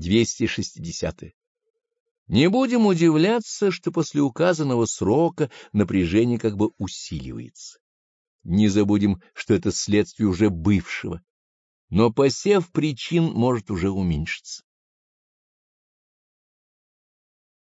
260. -е. Не будем удивляться, что после указанного срока напряжение как бы усиливается. Не забудем, что это следствие уже бывшего, но посев причин может уже уменьшиться.